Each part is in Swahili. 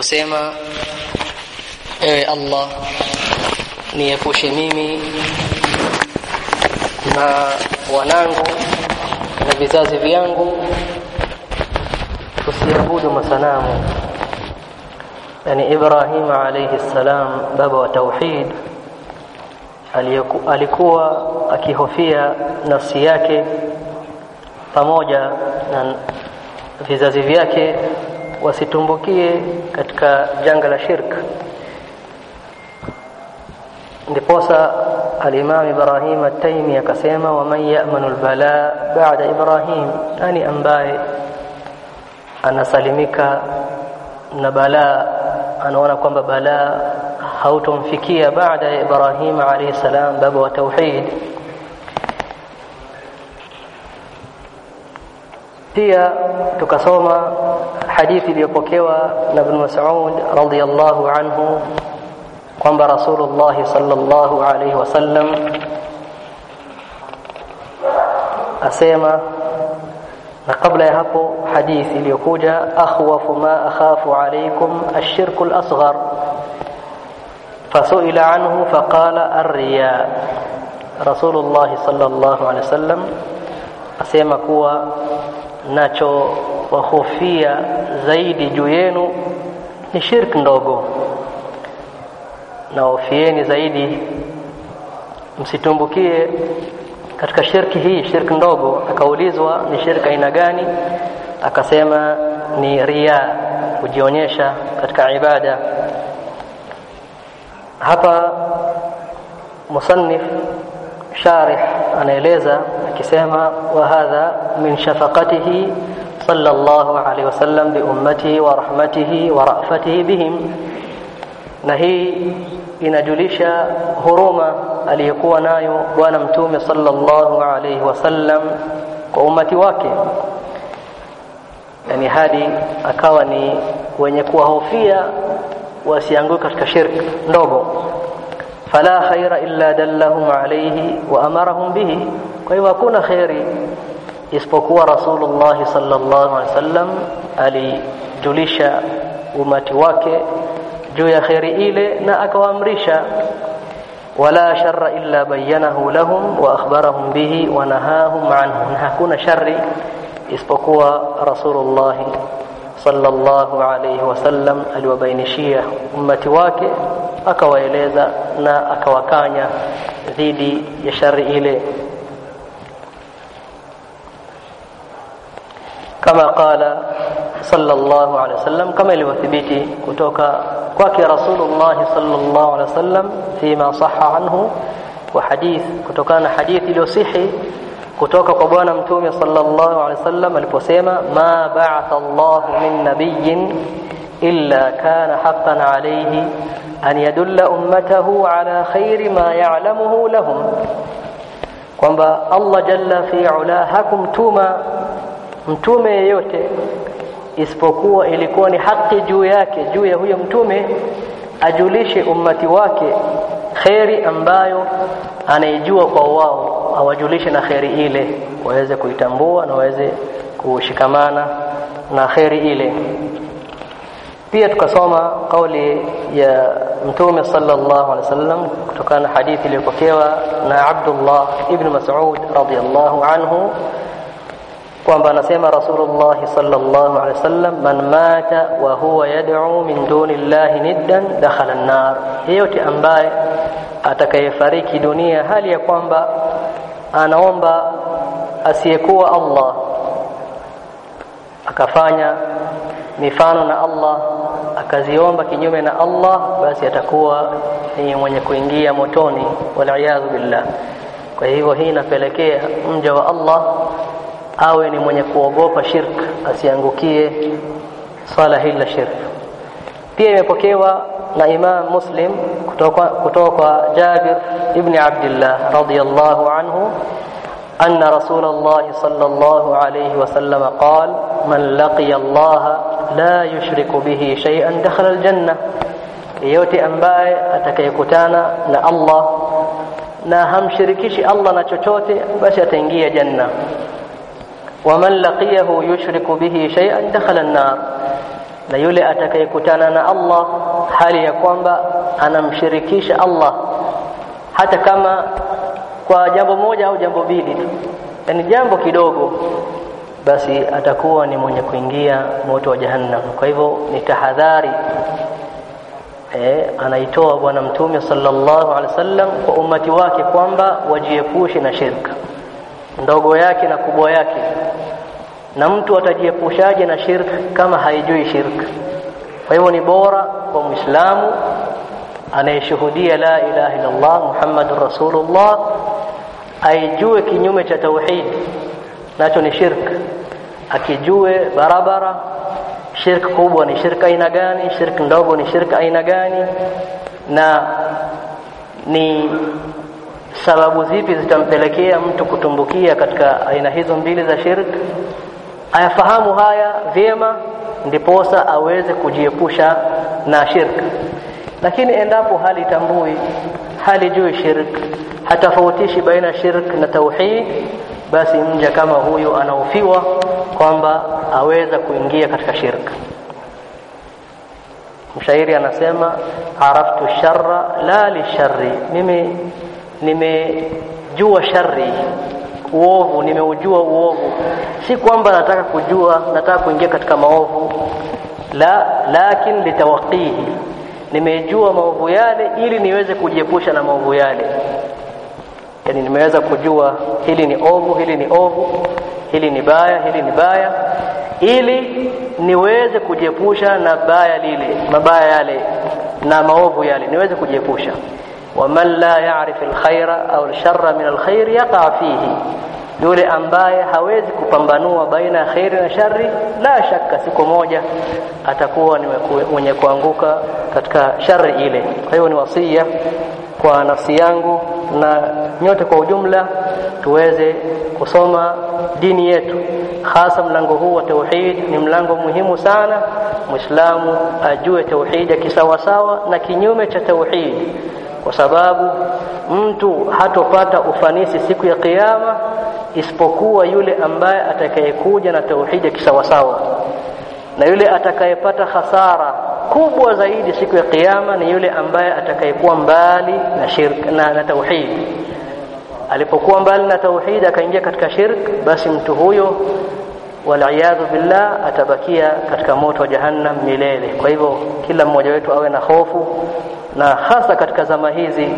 kusema ewe Allah niepushe mimi na wanangu na vizazi vyangu tusiabudu masanamu. Yani Ibrahim alayhi salam baba wa tauhid alikuwa akihofia nafsi yake pamoja na vizazi vyake wasitumbukie katika janga la shirk ndiposa al-Imam Ibrahim at-Taymi akasema waman ya'manu al-bala ba'da Ibrahim nani ambaye anasalimika na balaa anaona kwamba balaa hautomfikia baada ya Ibrahim alayhi salam baba wa tauhid pia tukasoma hadithi iliyopokewa na Ibn Mas'ud radhiyallahu anhu kwamba Rasulullah sallallahu alayhi wasallam asema na kabla ya hapo hadithi iliyokuja akhwafu ma akhafu alaykum ash-shirku al-asghar fasuila anhu faqala ar-riya Rasulullah sallallahu alayhi wasallam asema kuwa nacho wahofia zaidi juu yenu ni shirki ndogo. Na hofieni zaidi msitumbukie katika shirki hii shirki ndogo. Akaulizwa ni shirki aina gani? Akasema ni ria kujionyesha katika ibada. Hapa musannif sharih anaeleza قسامة وهذا من شفقته صلى الله عليه وسلم بأمته ورحمته ورأفته بهم. نهي إن جلش هرومة أليقوا نايو ونمتوم صلى الله عليه وسلم قومة واكي. يعني هذه أكواني ونيقوا هوفية وسيانقوك الكشرك نوبو فلا خير إلا دلهم عليه وأمرهم به. Kwa hivyo hakuna khairi isipokuwa rasulullah sallallahu alaihi wasallam alijulisha umati wake juu ya khairi ile na akawaamrisha wala sharra illa bayyanahu lahum wa akhbarahum bihi wa nahahum anhu. Na hakuna shari isipokuwa rasulullah sallallahu alayhi wasallam aliwabainishia ummati wake akawaeleza na akawakanya dhidi ya shari ile كما قال صلى الله عليه وسلم كما لوثبتي كتوكا كواكي رسول الله صلى الله عليه وسلم فيما صح عنه وحديث. كتوكا حديث لصحي كتوكا قبوانا متومي صلى الله عليه وسلم البسيمة ما بعث الله من نبي إلا كان حقا عليه أن يدل أمته على خير ما يعلمه لهم. وما الله جل في علاهكم توما mtume yeyote isipokuwa ilikuwa ni haki juu yake juu ya huyo mtume ajulishe ummati wake khairi ambayo anaijua kwa wao awajulishe na khairi ile waweze kuitambua na waweze kushikamana na khairi ile. Pia tukasoma kauli ya mtume sallallahu alaihi wasallam kutokana na hadithi iliyopokewa na Abdullah ibn Mas'ud radhiyallahu anhu kwamba anasema Rasulullah sallallahu alaihi wasallam man mata wa huwa yad'u min duni llahi niddan dakhala an-nar. Yeyote ambaye atakayefariki dunia hali ya kwamba anaomba asiyekuwa Allah akafanya mifano na Allah akaziomba kinyume na Allah basi atakuwa ni mwenye kuingia motoni wal billah. Kwa hivyo hii inapelekea mja wa Allah awe ni mwenye kuogopa shirk asiangukie swala hili la shirk pia imepokewa na Imam Muslim kutoka kutoka kwa Jabir ibn Abdullah radiyallahu anhu الله صلى الله عليه وسلم قال من لقي الله لا يشرك به شيئا دخل الجنة yote ambaye atakayekutana na Allah na hamshirikishi Allah na chochote basi ataingia janna waman laqiyahu yushriku bihi shay'an dakhala an-nar na yule atakayekutana na Allah hali ya kwamba anamshirikisha Allah. Hata kama kwa jambo moja au jambo mbili tu. Yani jambo kidogo basi atakuwa ni mwenye kuingia moto wa jahannam. Kwa hivyo ni tahadhari. Eh, anaitoa bwana mtume sallallahu alaihi wasallam kwa umati wake kwamba wajiepushe na shirka. Ndogo yake na kubwa yake na mtu atajiepushaje na shirki kama haijui shirk? Kwa hivyo ni bora kwa muislamu anayeshuhudia la ilaha illa Allah Muhammadur Rasulullah aijue kinyume cha tauhid nacho ni shirk. Akijue barabara shirk kubwa ni shirka aina gani shirk ndogo ni shirka aina gani na ni sababu zipi zitampelekea mtu kutumbukia katika aina hizo mbili za shirk ayafahamu haya vyema ndiposa aweze kujiepusha na shirka lakini endapo hali tambui hali juu shirk hatafautishi baina shirk na tauhid basi mja kama huyu anaofiwa kwamba aweza kuingia katika shirk. Mshairi anasema araftu sharra la lisharri mimi nimejua shari uovu nimeujua uovu. Si kwamba nataka kujua nataka kuingia katika maovu. La lakin litawaqihi. Nimejua maovu yale ili niweze kujiepusha na maovu yale. Yani nimeweza kujua hili ni ovu hili ni ovu hili ni baya hili ni baya ili niweze kujiepusha na baya lile mabaya yale na maovu yale niweze kujiepusha waman la ya'rif lkhaira au lshara min alkhairi yaqa fihi yule ambaye hawezi kupambanua baina ya kheri na shari la shaka siku moja atakuwa ni mwenye kuanguka katika shari ile. Kwa hiyo ni wasia kwa nafsi yangu na nyote kwa ujumla tuweze kusoma dini yetu. Hasa mlango huu wa tauhid ni mlango muhimu sana. Muislamu ajue tauhid kisawasawa na kinyume cha tauhid kwa sababu mtu hatopata ufanisi siku ya kiyama isipokuwa yule ambaye atakayekuja na tauhidi kisawasawa. Na yule atakayepata hasara kubwa zaidi siku ya kiyama ni yule ambaye atakayekuwa mbali na shirk na, na tauhid alipokuwa mbali na tauhid akaingia katika shirk basi mtu huyo waliyadhu billah atabakia katika moto wa jahannam milele. Kwa hivyo kila mmoja wetu awe na hofu na hasa katika zama hizi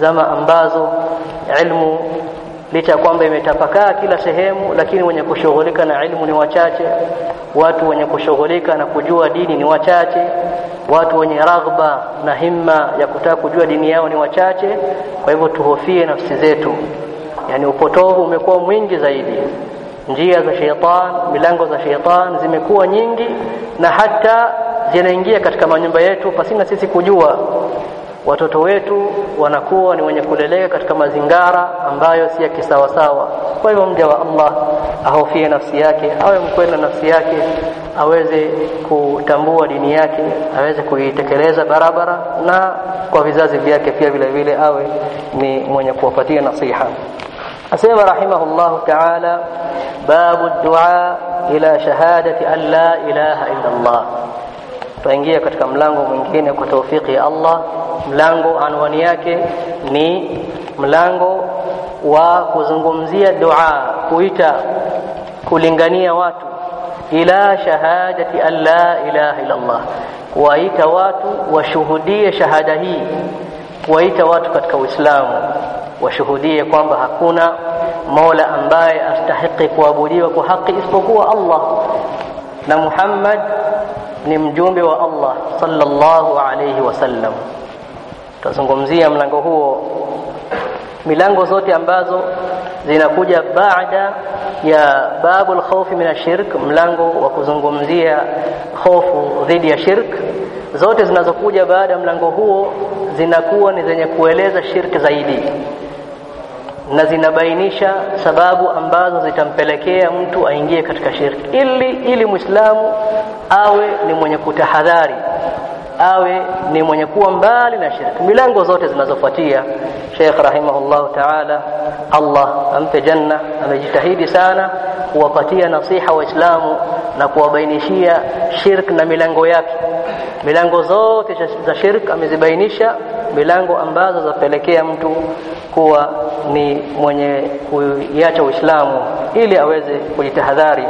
zama ambazo ilmu licha ya kwamba imetapakaa kila sehemu lakini wenye kushughulika na ilmu ni wachache. Watu wenye kushughulika na kujua dini ni wachache. Watu wenye raghba na himma ya kutaka kujua dini yao ni wachache. Kwa hivyo tuhofie nafsi zetu. Yani upotovu umekuwa mwingi zaidi. Njia za sheitan milango za sheitan zimekuwa nyingi na hata zinaingia katika manyumba yetu pasina sisi kujua watoto wetu wanakuwa ni wenye kuleleka katika mazingara ambayo si ya kisawasawa. Kwa hivyo mja wa Allah ahofie nafsi yake awe mkweli na nafsi yake aweze kutambua dini yake aweze kuitekeleza barabara na kwa vizazi vyake pia vile vile awe ni mwenye kuwapatia nasiha. Asema rahimahullahu ta'ala babu dua ila shahadati an la ilaha illa Allah tutaingia katika mlango mwingine kwa taufiki ya Allah. Mlango anwani yake ni mlango wa kuzungumzia dua kuita kulingania watu. Ila shahadati an la ilaha illa Allah kuwaita watu washuhudie shahada hii. Kuwaita watu katika Uislamu washuhudie kwamba hakuna Mola ambaye astahiki kuabudiwa kwa haki isipokuwa Allah. Na Muhammad ni mjumbe wa Allah sallallahu alayhi wasallam tutazungumzia mlango huo. Milango zote ambazo zinakuja baada ya babul khawfi min ashirk mlango wa kuzungumzia hofu dhidi ya shirk zote zinazokuja baada ya mlango huo zinakuwa ni zenye kueleza shirki zaidi na zinabainisha sababu ambazo zitampelekea mtu aingie katika shirki. Ili ili muislamu awe ni mwenye kutahadhari awe ni mwenye kuwa mbali na shirki. Milango zote zinazofuatia Sheikh rahimahullahu ta'ala Allah ampe janna amejitahidi sana kuwapatia nasiha waislamu na kuwabainishia shirk na milango yake. Milango zote za shirk amezibainisha milango ambazo zapelekea mtu kuwa ni mwenye kuiacha Uislamu ili aweze kujitahadhari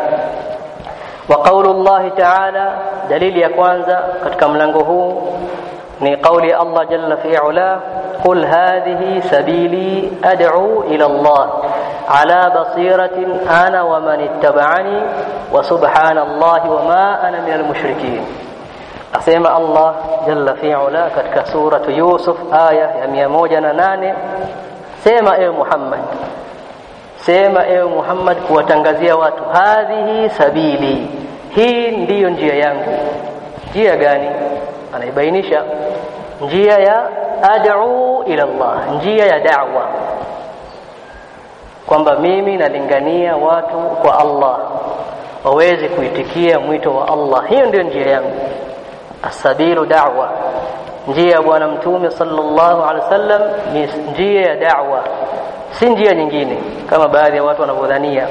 wa qaulullahi ta'ala dalili ya kwanza katika mlango huu ni kauli ya Allah jalla fi ula qul hadhihi sabili ad'u ila Allah ala basiratin ana wa man ittaba'ani wa subhanallahi wa ma ana minal mushrikeen asema Allah jalla fi ula katika suratu Yusuf aya ya 108 sema ewe Muhammad. Sema ewe Muhammad kuwatangazia watu hadhihi sabili. Hii ndiyo njia yangu. Njia gani? Anaibainisha njia ya ad'u ila Allah. Njia ya da'wa. Kwamba mimi nalingania watu kwa Allah. Waweze kuitikia mwito wa Allah. Hiyo ndiyo njia yangu. Asabilu da'wa njia bwana mtume sallallahu alaihi wasallam ni njia ya da'wa si njia nyingine kama baadhi ya watu wanavyodhania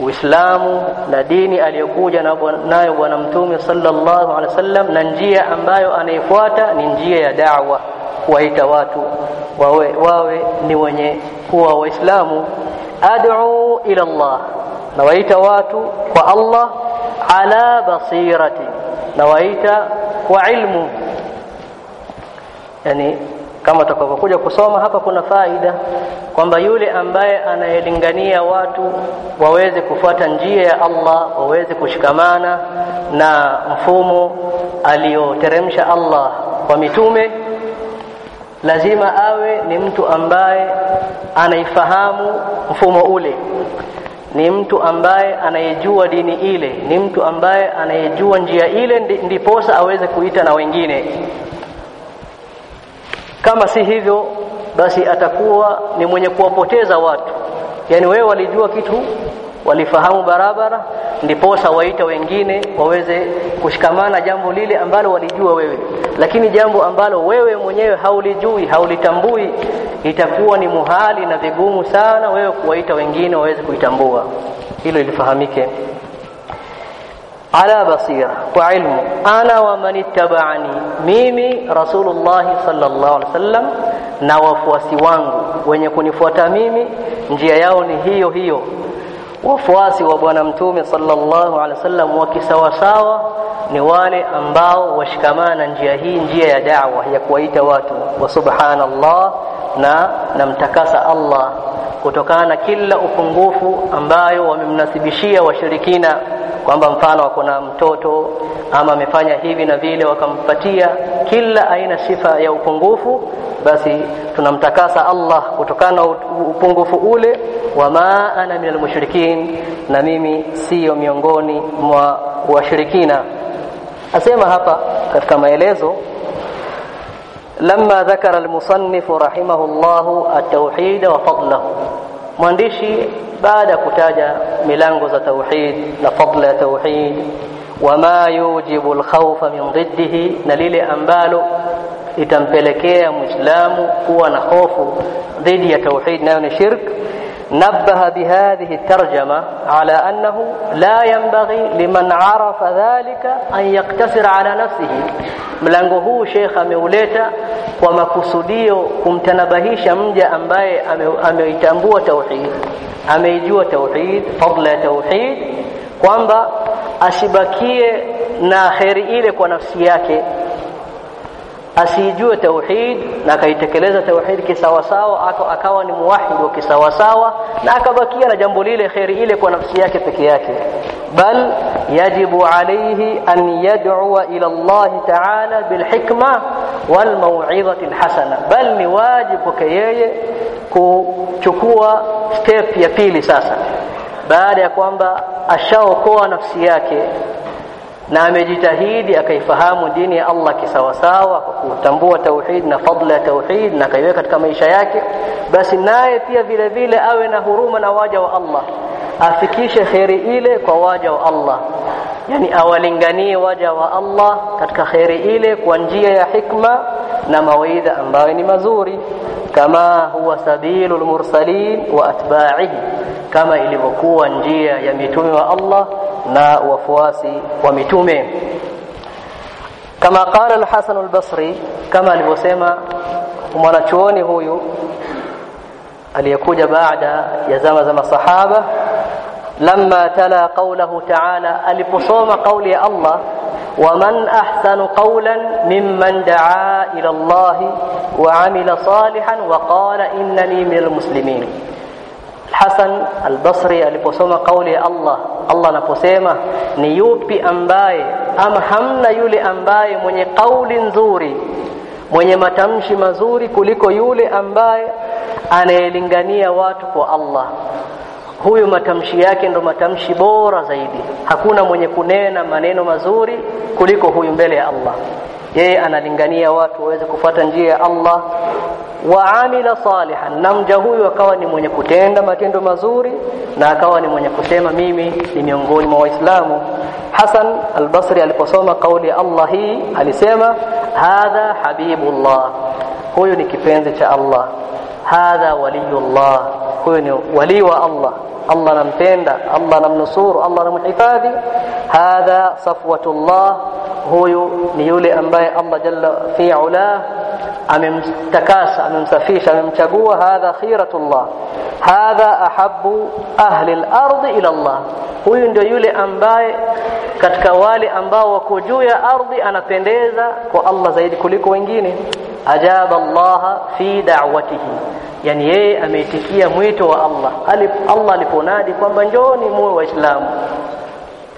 Uislamu na dini aliyokuja nayo bwana mtume sallallahu alaihi wasallam na njia ambayo anaifuata ni njia ya da'wa kuwaita watu wawe, wawe ni wenye kuwa waislamu ad'u ila Allah nawaita watu kwa Allah ala basirati nawaita kwa ilmu yani kama tutakavyokuja kusoma hapa kuna faida kwamba yule ambaye anayelingania watu waweze kufuata njia ya Allah waweze kushikamana na mfumo aliyoteremsha Allah kwa mitume lazima awe ni mtu ambaye anaifahamu mfumo ule ni mtu ambaye anayejua dini ile ni mtu ambaye anayejua njia ile ndiposa aweze kuita na wengine kama si hivyo basi atakuwa ni mwenye kuwapoteza watu. Yani wewe walijua kitu walifahamu barabara ndiposa waita wengine waweze kushikamana jambo lile ambalo walijua wewe. Lakini jambo ambalo wewe mwenyewe haulijui haulitambui itakuwa ni muhali na vigumu sana wewe kuwaita wengine waweze kuitambua. Hilo lifahamike ala basira kwa ilmu. Ana wa man ittaba'ani. Mimi rasulullah sallallahu alaihi wasallam na wafuasi wangu. Wenye kunifuata mimi njia yao ni hiyo hiyo. Wafuasi wa bwana mtume sallallahu alaihi wasallam wakisawasawa ni wale ambao washikamana njia hii njia ya da'wa ya kuwaita watu wa subhanallah na namtakasa Allah. Kutokana na kila upungufu ambayo wamemnasibishia washirikina kwamba mfano kuna mtoto ama amefanya hivi na vile, wakampatia kila aina sifa ya upungufu, basi tunamtakasa Allah kutokana na upungufu ule. Wama ana minal mushrikin, na mimi sio miongoni mwa washirikina. Asema hapa katika maelezo Lamma dhakara almusannifu rahimahullah llahu altauhida wa fadlahu, mwandishi baada ya kutaja milango za tauhid na fadla ya tauhid wama yujibu alkhawfa min dhiddihi na lile ambalo itampelekea muislamu kuwa na hofu dhidi ya tauhid nayo ni shirk نبه بهذه الترجمة على أنه لا ينبغي لمن عرف ذلك أن يقتصر على نفسه. ملنقه شيخ مولتا وما قصديه كمتنبهيش منجا أمي أميتنبو توحيد أميجو توحيد فضل توحيد وأنبا أشبكية ناخر إليك ونفسياكي asijue tauhid na akaitekeleza tauhid kisawasawa akawa ni muwahid wa kisawasawa na akabakia na jambo lile kheri ile kwa nafsi yake peke yake bal yajibu alayhi an yad'u ila Allah ta'ala bil hikma wal mau'izati al hasana bal ni wajibu kwake yeye kuchukua step ya pili sasa baada ya kwamba ashaokoa nafsi yake na amejitahidi akaifahamu dini ya Allah kisawasawa kwa kutambua tauhid na fadla ya tauhid na akaiweka katika maisha yake basi naye pia vile vile awe na huruma na waja wa Allah. Afikishe kheri ile kwa waja wa Allah. Yani awalinganie waja wa Allah katika kheri ile kwa njia ya hikma na mawaidha ambayo ni mazuri. Kama huwa sabilul mursalin wa atba'ihi. Kama ilivyokuwa njia ya mitume wa Allah na wafuasi wa mitume kama qala al-Hasan al-Basri kama alivyosema mwanachuoni huyu aliyekuja baada ya zama za masahaba lamma tala qawlahu ta'ala aliposoma kauli ya Allah ومن أحسن قولا ممن دعا إلى الله وعمل صالحا وقال إنني من المسلمين Hasan al-Basri aliposoma kauli ya Allah Allah anaposema ni yupi ambaye ama hamna yule ambaye mwenye kauli nzuri mwenye matamshi mazuri kuliko yule ambaye anayelingania watu kwa Allah? Huyu matamshi yake ndo matamshi bora zaidi. Hakuna mwenye kunena maneno mazuri kuliko huyu mbele ya Allah. Yeye analingania watu waweze kufuata njia ya Allah wa amila salihan. Na mja huyu akawa ni mwenye kutenda matendo mazuri na akawa ni mwenye kusema mimi ni miongoni mwa waislamu. Hasan al-Basri aliposoma kauli ya Allah hii alisema hadha habibullah. Huyu ni kipenzi cha Allah. Hadha waliyullah. Huyu ni wali wa Allah. Allah anampenda Allah anamnusuru Allah anamhifadhi. Hadha safwatullah. Huyu ni yule ambaye Allah jalla fi ula amemtakasa amemsafisha amemchagua hadha khiratullah hadha ahabbu ahli al-ardh ila Allah. Huyu ndio yule ambaye katika wale ambao wako juu ya ardhi anapendeza kwa Allah zaidi kuliko wengine. Ajaba Allah fi da'watihi yani yeye ameitikia mwito wa Allah. Alip, Allah aliponadi kwamba njoni muwe waislamu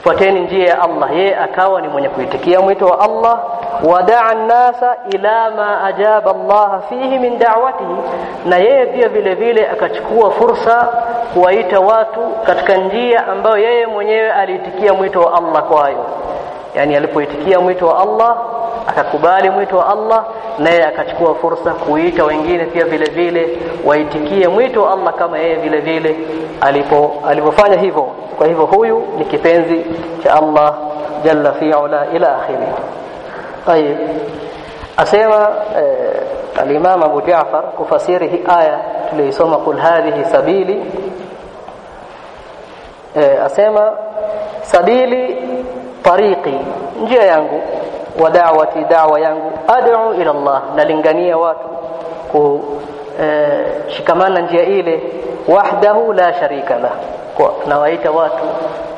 fuateni njia ya Allah yeye akawa ni mwenye kuitikia mwito wa Allah wadaa nasa ila ma ajaba Allah fihi min da'watihi. Na yeye pia vile vile akachukua fursa kuwaita watu katika njia ambayo yeye mwenyewe aliitikia mwito wa Allah kwayo. Yani alipoitikia mwito wa Allah akakubali mwito wa Allah naye akachukua fursa kuita wengine pia vile vile waitikie mwito wa Allah kama yeye vile vile alipo alipofanya hivyo. Kwa hivyo huyu ni kipenzi cha Allah jalla fi'ala ila akhiri طيب asema eh, al-Imam Abu Ja'far kufasiri hii aya tuliyosoma kul hadhihi sabili eh, asema sabili tariqi njia yangu wa da'wati da'wa yangu ad'u ila Allah nalingania watu ku eh, shikamana njia ile wahdahu la sharika la kwa nawaita watu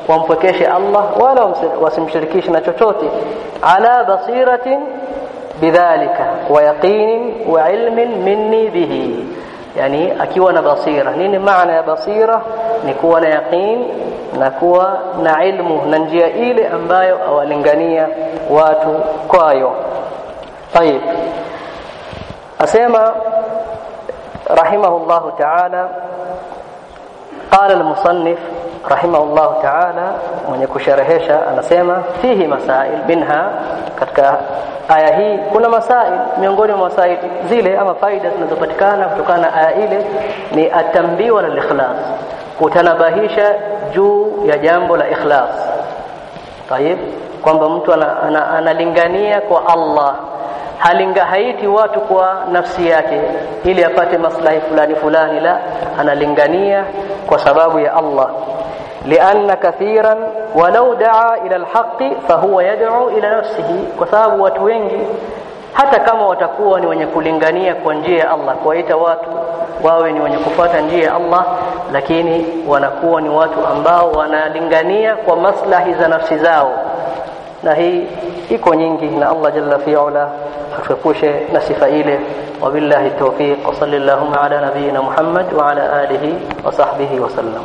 wampwekeshe Allah wala wasimshirikishe na chochote ala basiratin bidhalika wa yaqinin wa ilmin minni bihi yani akiwa na basira nini maana ya basira ni kuwa na yaqin na kuwa na ilmu na njia ile ambayo awalingania watu kwayo طيب asema rahimahullahu ta'ala قال المصنف rahimahullahu ta'ala mwenye kusherehesha anasema fihi masail minha. Katika aya hii kuna masail miongoni mwa masail zile ama faida zinazopatikana kutokana na aya ile ni atambiwa na ikhlas kutanabahisha juu ya jambo la ikhlas. Tayib kwamba mtu analingania kwa Allah halinga haiti watu kwa nafsi yake ili apate maslahi fulani fulani la analingania kwa sababu ya Allah lianna kathiran walau daa ila alhaqi fahuwa yad'u ila nafsihi, kwa sababu watu wengi hata kama watakuwa ni wenye kulingania kwa njia ya Allah, kuwaita watu wawe ni wenye kufuata njia ya Allah, lakini wanakuwa ni watu ambao wanalingania kwa maslahi za nafsi zao, na hii iko nyingi, na Allah jalla fi'ala atuepushe na sifa ile. Wabillahi tawfiq, wa sallallahu ala nabiyyina Muhammad wa ala alihi wa sahbihi wa sallam.